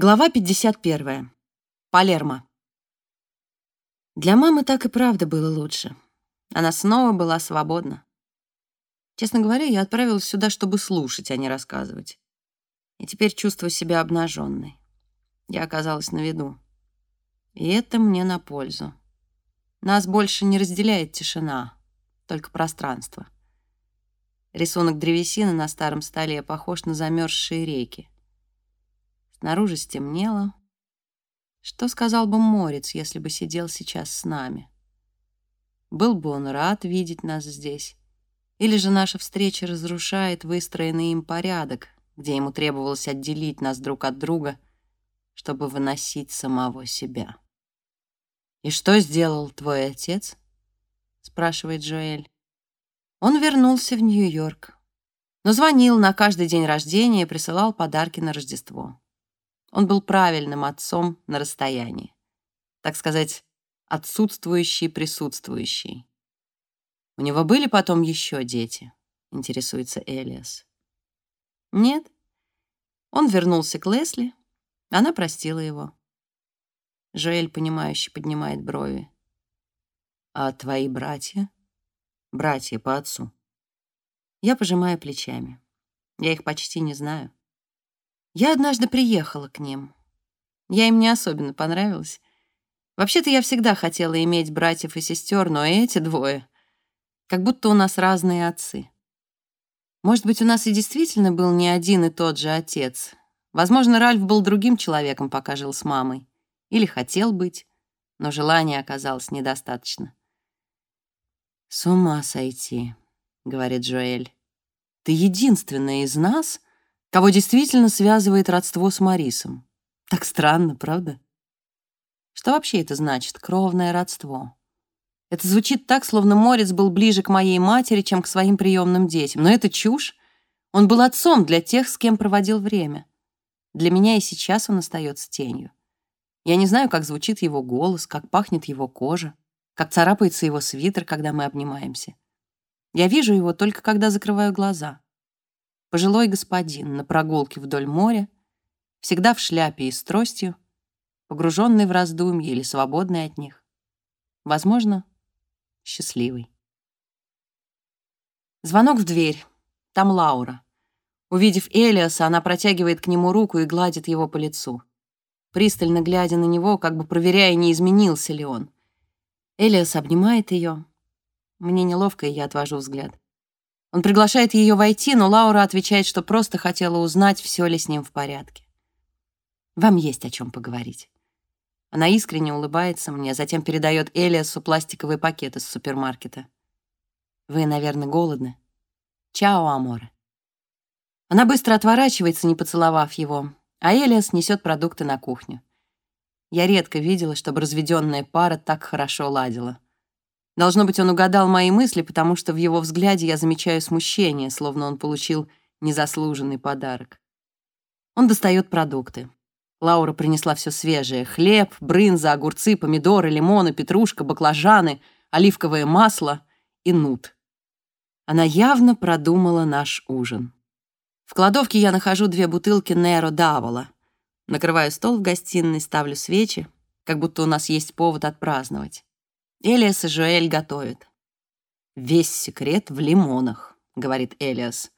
Глава 51. Палермо. Для мамы так и правда было лучше. Она снова была свободна. Честно говоря, я отправилась сюда, чтобы слушать, а не рассказывать. И теперь чувствую себя обнаженной. Я оказалась на виду. И это мне на пользу. Нас больше не разделяет тишина, только пространство. Рисунок древесины на старом столе похож на замерзшие реки. Снаружи стемнело. Что сказал бы Морец, если бы сидел сейчас с нами? Был бы он рад видеть нас здесь. Или же наша встреча разрушает выстроенный им порядок, где ему требовалось отделить нас друг от друга, чтобы выносить самого себя. «И что сделал твой отец?» — спрашивает Джоэль. Он вернулся в Нью-Йорк, но звонил на каждый день рождения и присылал подарки на Рождество. Он был правильным отцом на расстоянии. Так сказать, отсутствующий присутствующий. У него были потом еще дети, интересуется Элиас. Нет. Он вернулся к Лесли, она простила его. Жоэль, понимающе поднимает брови. А твои братья? Братья по отцу. Я пожимаю плечами. Я их почти не знаю. Я однажды приехала к ним. Я им не особенно понравилась. Вообще-то я всегда хотела иметь братьев и сестер, но эти двое... Как будто у нас разные отцы. Может быть, у нас и действительно был не один и тот же отец. Возможно, Ральф был другим человеком, пока жил с мамой. Или хотел быть, но желания оказалось недостаточно. «С ума сойти», — говорит Джоэль. «Ты единственная из нас, кого действительно связывает родство с Марисом. Так странно, правда? Что вообще это значит, кровное родство? Это звучит так, словно Морец был ближе к моей матери, чем к своим приемным детям. Но это чушь. Он был отцом для тех, с кем проводил время. Для меня и сейчас он остается тенью. Я не знаю, как звучит его голос, как пахнет его кожа, как царапается его свитер, когда мы обнимаемся. Я вижу его только когда закрываю глаза. Пожилой господин на прогулке вдоль моря, всегда в шляпе и с тростью, погруженный в раздумья или свободный от них. Возможно, счастливый. Звонок в дверь. Там Лаура. Увидев Элиаса, она протягивает к нему руку и гладит его по лицу. Пристально глядя на него, как бы проверяя, не изменился ли он. Элиас обнимает ее. Мне неловко, и я отвожу взгляд. Он приглашает ее войти, но Лаура отвечает, что просто хотела узнать, все ли с ним в порядке. «Вам есть о чем поговорить». Она искренне улыбается мне, затем передает Элиасу пластиковый пакет из супермаркета. «Вы, наверное, голодны? Чао, аморе». Она быстро отворачивается, не поцеловав его, а Элиас несет продукты на кухню. Я редко видела, чтобы разведенная пара так хорошо ладила. Должно быть, он угадал мои мысли, потому что в его взгляде я замечаю смущение, словно он получил незаслуженный подарок. Он достает продукты. Лаура принесла все свежее. Хлеб, брынза, огурцы, помидоры, лимоны, петрушка, баклажаны, оливковое масло и нут. Она явно продумала наш ужин. В кладовке я нахожу две бутылки Неро Давола. Накрываю стол в гостиной, ставлю свечи, как будто у нас есть повод отпраздновать. Элиас и Жуэль готовят. «Весь секрет в лимонах», — говорит Элиас.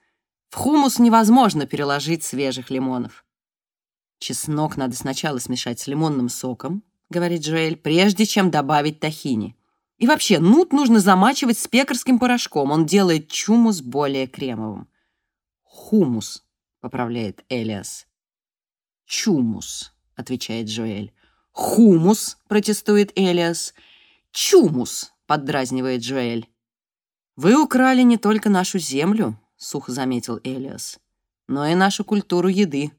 «В хумус невозможно переложить свежих лимонов». «Чеснок надо сначала смешать с лимонным соком», — говорит Жуэль, «прежде чем добавить тахини. И вообще, нут нужно замачивать с пекарским порошком, он делает чумус более кремовым». «Хумус», — поправляет Элиас. «Чумус», — отвечает Жуэль. «Хумус», — протестует Элиас. «Чумус!» — поддразнивает Джоэль. «Вы украли не только нашу землю», — сухо заметил Элиас, «но и нашу культуру еды».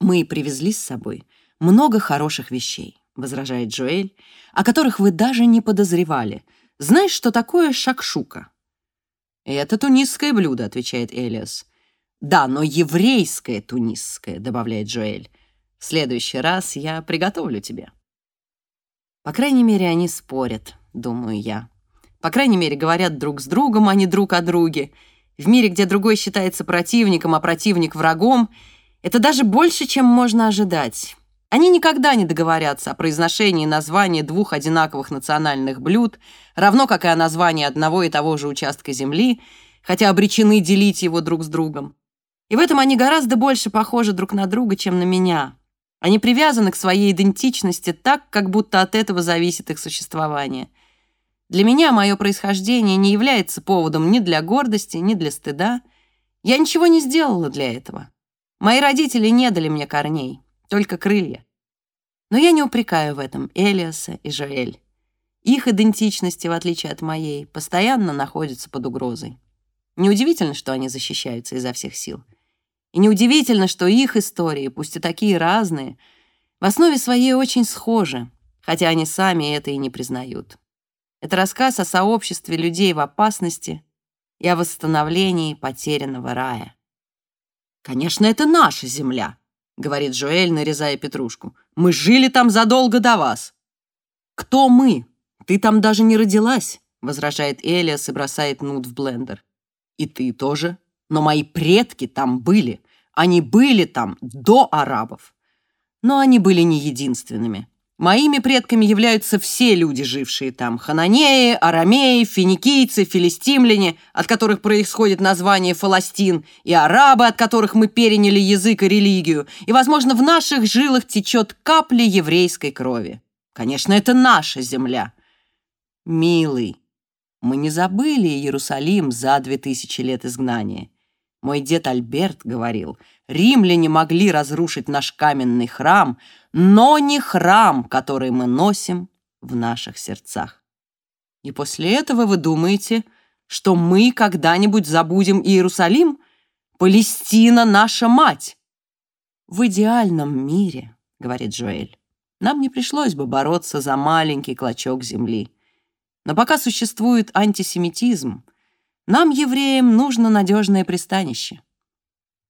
«Мы привезли с собой много хороших вещей», — возражает Джоэль, «о которых вы даже не подозревали. Знаешь, что такое шакшука?» «Это тунисское блюдо», — отвечает Элиас. «Да, но еврейское тунисское», — добавляет Джоэль. «В следующий раз я приготовлю тебе». По крайней мере, они спорят, думаю я. По крайней мере, говорят друг с другом, а не друг о друге. В мире, где другой считается противником, а противник врагом, Это даже больше, чем можно ожидать. Они никогда не договорятся о произношении названия двух одинаковых национальных блюд, равно как и о названии одного и того же участка земли, хотя обречены делить его друг с другом. И в этом они гораздо больше похожи друг на друга, чем на меня. Они привязаны к своей идентичности так, как будто от этого зависит их существование. Для меня мое происхождение не является поводом ни для гордости, ни для стыда. Я ничего не сделала для этого. Мои родители не дали мне корней, только крылья. Но я не упрекаю в этом Элиаса и Жоэль. Их идентичности, в отличие от моей, постоянно находятся под угрозой. Неудивительно, что они защищаются изо всех сил. И неудивительно, что их истории, пусть и такие разные, в основе своей очень схожи, хотя они сами это и не признают. Это рассказ о сообществе людей в опасности и о восстановлении потерянного рая. «Конечно, это наша земля», — говорит Жоэль, нарезая петрушку. «Мы жили там задолго до вас». «Кто мы? Ты там даже не родилась», — возражает Элиас и бросает нут в блендер. И ты тоже. Но мои предки там были. Они были там до арабов. Но они были не единственными. Моими предками являются все люди, жившие там. Хананеи, арамеи, финикийцы, филистимляне, от которых происходит название Фаластин, и арабы, от которых мы переняли язык и религию. И, возможно, в наших жилах течет капля еврейской крови. Конечно, это наша земля. Милый, мы не забыли Иерусалим за две тысячи лет изгнания. Мой дед Альберт говорил, римляне могли разрушить наш каменный храм, но не храм, который мы носим в наших сердцах. И после этого вы думаете, что мы когда-нибудь забудем Иерусалим? Палестина — наша мать. В идеальном мире, говорит Джоэль, нам не пришлось бы бороться за маленький клочок земли. Но пока существует антисемитизм, нам, евреям, нужно надежное пристанище.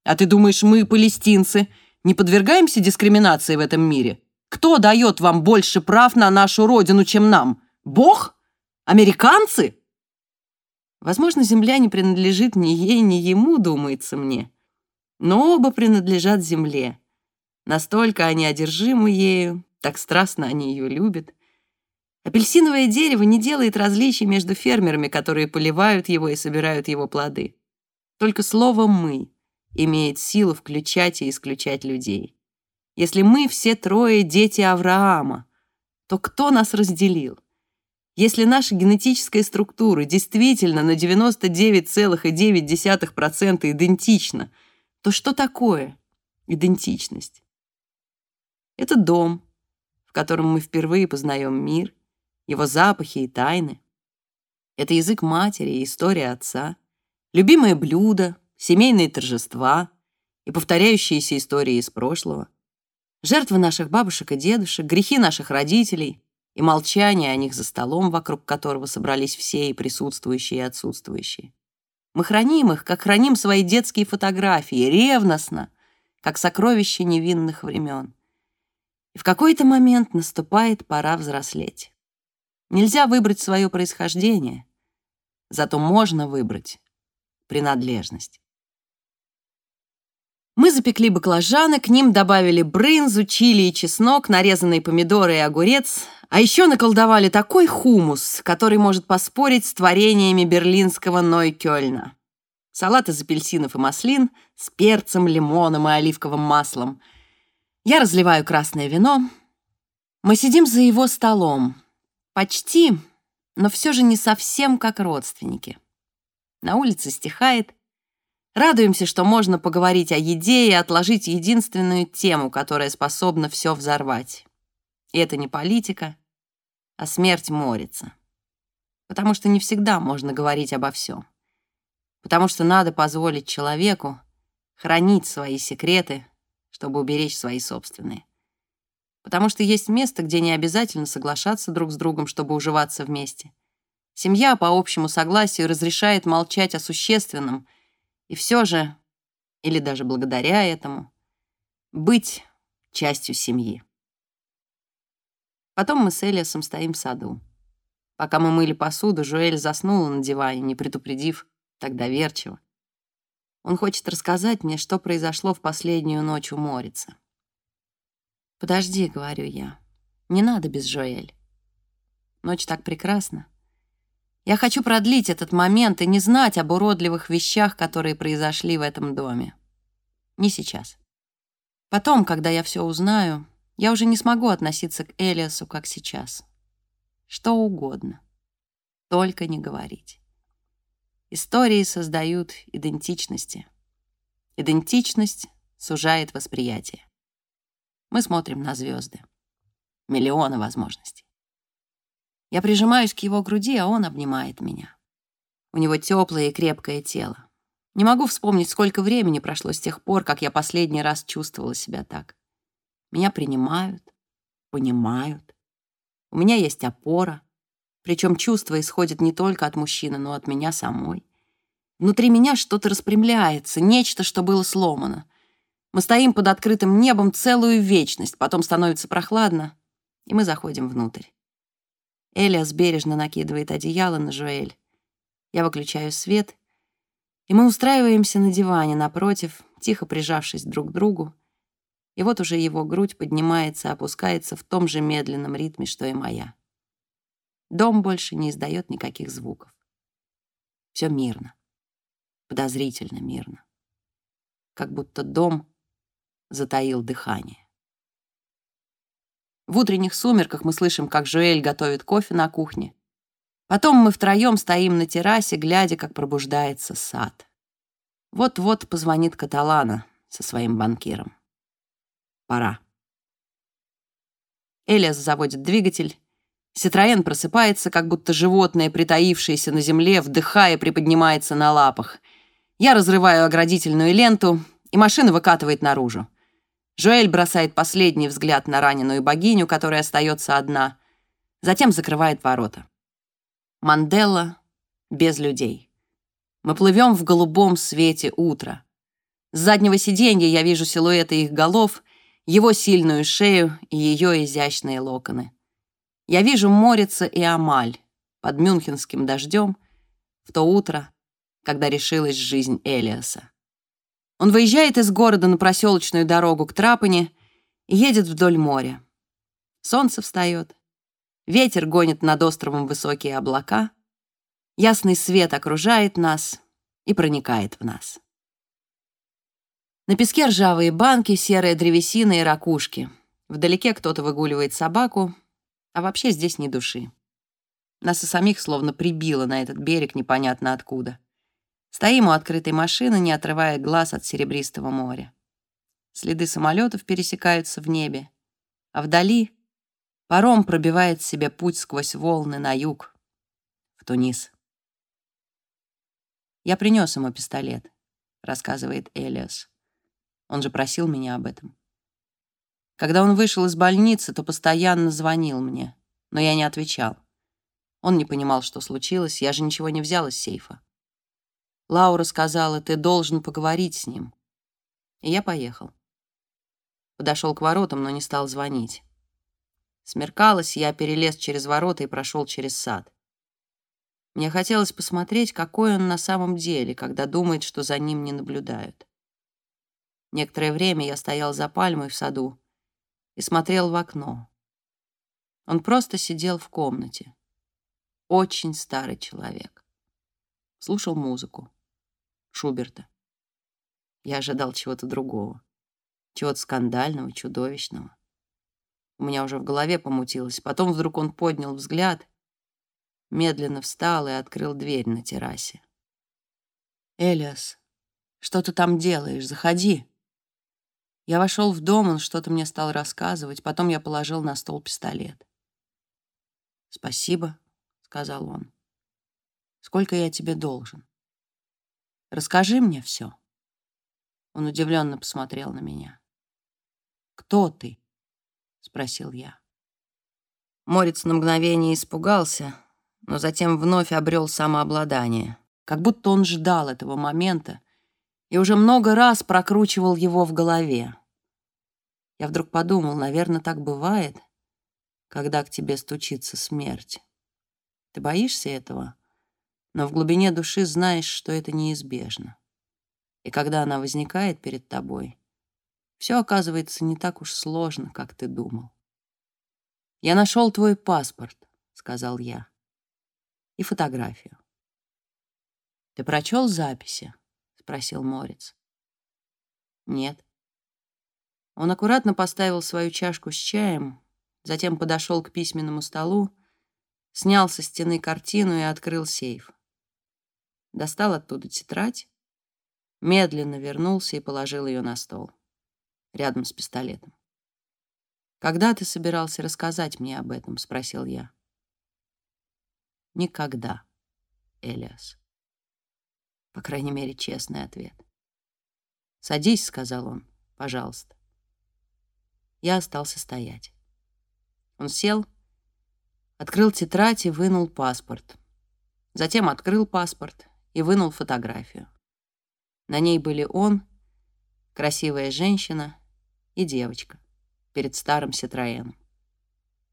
А ты думаешь, мы, палестинцы, не подвергаемся дискриминации в этом мире? Кто дает вам больше прав на нашу родину, чем нам? Бог? Американцы? Возможно, земля не принадлежит ни ей, ни ему, думается мне. Но оба принадлежат земле. Настолько они одержимы ею, так страстно они ее любят — Апельсиновое дерево не делает различий между фермерами, которые поливают его и собирают его плоды. Только слово «мы» имеет силу включать и исключать людей. Если мы все трое дети Авраама, то кто нас разделил? Если наша генетическая структура действительно на 99,9% идентична, то что такое идентичность? Это дом, в котором мы впервые познаем мир — его запахи и тайны. Это язык матери и история отца, любимые блюда, семейные торжества и повторяющиеся истории из прошлого, жертвы наших бабушек и дедушек, грехи наших родителей и молчание о них за столом, вокруг которого собрались все и присутствующие, и отсутствующие. Мы храним их, как храним свои детские фотографии, ревностно, как сокровища невинных времен. И в какой-то момент наступает пора взрослеть. Нельзя выбрать свое происхождение, зато можно выбрать принадлежность. Мы запекли баклажаны, к ним добавили брынзу, чили и чеснок, нарезанные помидоры и огурец, а еще наколдовали такой хумус, который может поспорить с творениями берлинского Нойкёльна. Салат из апельсинов и маслин с перцем, лимоном и оливковым маслом. Я разливаю красное вино. Мы сидим за его столом, Почти, но все же не совсем как родственники. На улице стихает. Радуемся, что можно поговорить о еде и отложить единственную тему, которая способна все взорвать. И это не политика, а смерть Морица. Потому что не всегда можно говорить обо всем. Потому что надо позволить человеку хранить свои секреты, чтобы уберечь свои собственные потому что есть место, где не обязательно соглашаться друг с другом, чтобы уживаться вместе. Семья по общему согласию разрешает молчать о существенном, и все же, или даже благодаря этому, быть частью семьи. Потом мы с Элиасом стоим в саду. Пока мы мыли посуду, Жуэль заснула на диване, не предупредив так доверчиво. Он хочет рассказать мне, что произошло в последнюю ночь у Морица. «Подожди», — говорю я, — «не надо без Жоэль. Ночь так прекрасна. Я хочу продлить этот момент и не знать об уродливых вещах, которые произошли в этом доме. Не сейчас. Потом, когда я все узнаю, я уже не смогу относиться к Элиасу, как сейчас. Что угодно. Только не говорить. Истории создают идентичности. Идентичность сужает восприятие. Мы смотрим на звезды. Миллионы возможностей. Я прижимаюсь к его груди, а он обнимает меня. У него теплое и крепкое тело. Не могу вспомнить, сколько времени прошло с тех пор, как я последний раз чувствовала себя так. Меня принимают, понимают. У меня есть опора. Причем чувство исходит не только от мужчины, но от меня самой. Внутри меня что-то распрямляется, нечто, что было сломано. Мы стоим под открытым небом целую вечность, потом становится прохладно, и мы заходим внутрь. Элиас бережно накидывает одеяло на Жуэль. Я выключаю свет, и мы устраиваемся на диване напротив, тихо прижавшись друг к другу, и вот уже его грудь поднимается, опускается в том же медленном ритме, что и моя. Дом больше не издает никаких звуков. Все мирно, подозрительно мирно. Как будто дом затаил дыхание. В утренних сумерках мы слышим, как Жуэль готовит кофе на кухне. Потом мы втроем стоим на террасе, глядя, как пробуждается сад. Вот-вот позвонит Каталана со своим банкиром. Пора. Элиас заводит двигатель. Ситроен просыпается, как будто животное, притаившееся на земле, вдыхая, приподнимается на лапах. Я разрываю оградительную ленту, и машина выкатывает наружу. Жоэль бросает последний взгляд на раненую богиню, которая остается одна, затем закрывает ворота. Манделла без людей. Мы плывем в голубом свете утра. С заднего сиденья я вижу силуэты их голов — его сильную шею и ее изящные локоны. Я вижу Морица и Амаль под мюнхенским дождем в то утро, когда решилась жизнь Элиаса. Он выезжает из города на проселочную дорогу к Трапани и едет вдоль моря. Солнце встает, ветер гонит над островом высокие облака, ясный свет окружает нас и проникает в нас. На песке ржавые банки, серая древесина и ракушки. Вдалеке кто-то выгуливает собаку, а вообще здесь ни души. Нас и самих словно прибило на этот берег непонятно откуда. Стоим у открытой машины, не отрывая глаз от серебристого моря. Следы самолетов пересекаются в небе, а вдали паром пробивает себе путь сквозь волны на юг, в Тунис. «Я принес ему пистолет», — рассказывает Элиас. Он же просил меня об этом. Когда он вышел из больницы, то постоянно звонил мне, но я не отвечал. Он не понимал, что случилось, я же ничего не взял из сейфа. Лаура сказала, ты должен поговорить с ним. И я поехал. Подошел к воротам, но не стал звонить. Смеркалось, я перелез через ворота и прошел через сад. Мне хотелось посмотреть, какой он на самом деле, когда думает, что за ним не наблюдают. Некоторое время я стоял за пальмой в саду и смотрел в окно. Он просто сидел в комнате. Очень старый человек. Слушал музыку. Шуберта. Я ожидал чего-то другого. Чего-то скандального, чудовищного. У меня уже в голове помутилось. Потом вдруг он поднял взгляд, медленно встал и открыл дверь на террасе. «Элиас, что ты там делаешь? Заходи!» Я вошел в дом, он что-то мне стал рассказывать, потом я положил на стол пистолет. «Спасибо», — сказал он. «Сколько я тебе должен? Расскажи мне все». Он удивленно посмотрел на меня. «Кто ты?» — спросил я. Морец на мгновение испугался, но затем вновь обрел самообладание, как будто он ждал этого момента, и уже много раз прокручивал его в голове. Я вдруг подумал, наверное, так бывает, когда к тебе стучится смерть. Ты боишься этого, но в глубине души знаешь, что это неизбежно. И когда она возникает перед тобой, все оказывается не так уж сложно, как ты думал. «Я нашел твой паспорт», — сказал я, — «и фотографию». «Ты прочел записи?» — спросил Морец. «Нет». Он аккуратно поставил свою чашку с чаем, затем подошел к письменному столу, снял со стены картину и открыл сейф. Достал оттуда тетрадь, медленно вернулся и положил ее на стол, рядом с пистолетом. «Когда ты собирался рассказать мне об этом?» — спросил я. «Никогда, Элиас». По крайней мере, честный ответ. «Садись», — сказал он, — «пожалуйста». Я остался стоять. Он сел, открыл тетрадь и вынул паспорт. Затем открыл паспорт и вынул фотографию. На ней были он, красивая женщина и девочка перед старым Ситроеном.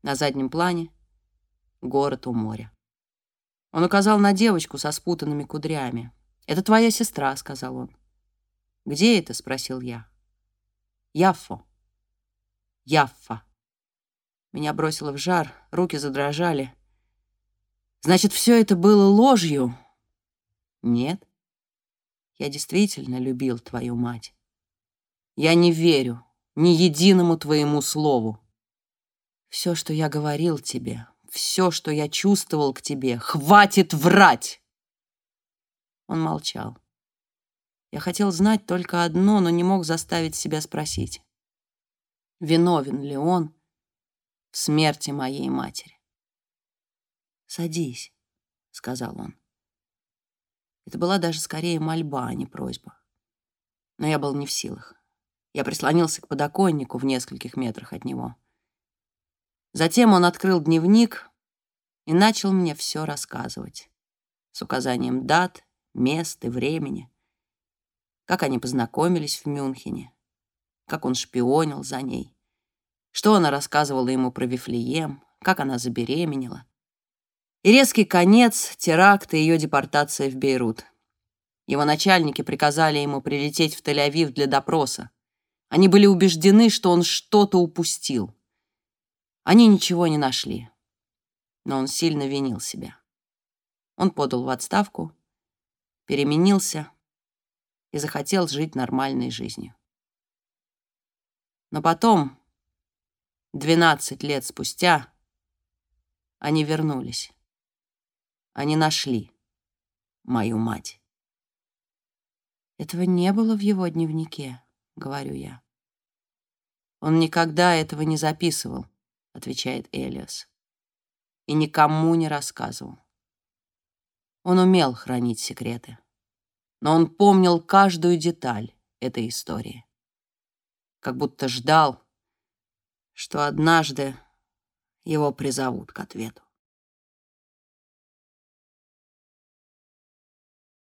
На заднем плане — город у моря. Он указал на девочку со спутанными кудрями. «Это твоя сестра», — сказал он. «Где это?» — спросил я. «Яффо». «Яффа». Меня бросило в жар, руки задрожали. «Значит, все это было ложью?» «Нет. Я действительно любил твою мать. Я не верю, ни единому твоему слову. Все, что я говорил тебе, все, что я чувствовал к тебе, хватит врать!» Он молчал. Я хотел знать только одно, но не мог заставить себя спросить. Виновен ли он в смерти моей матери? «Садись», — сказал он. Это была даже скорее мольба, а не просьба. Но я был не в силах. Я прислонился к подоконнику в нескольких метрах от него. Затем он открыл дневник и начал мне все рассказывать. С указанием дат, мест и времени. Как они познакомились в Мюнхене. Как он шпионил за ней. Что она рассказывала ему про Вифлеем. Как она забеременела. И резкий конец теракта и ее депортация в Бейрут. Его начальники приказали ему прилететь в Тель-Авив для допроса. Они были убеждены, что он что-то упустил. Они ничего не нашли. Но он сильно винил себя. Он подал в отставку, переменился и захотел жить нормальной жизнью. Но потом, 12 лет спустя, они вернулись. Они нашли мою мать. Этого не было в его дневнике. — говорю я. «Он никогда этого не записывал», — отвечает Элиас. «И никому не рассказывал. Он умел хранить секреты, но он помнил каждую деталь этой истории. Как будто ждал, что однажды его призовут к ответу.